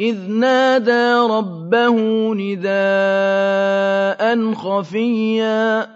إِذْ نَادَىٰ رَبَّهُ نِدَاءً خَفِيًّا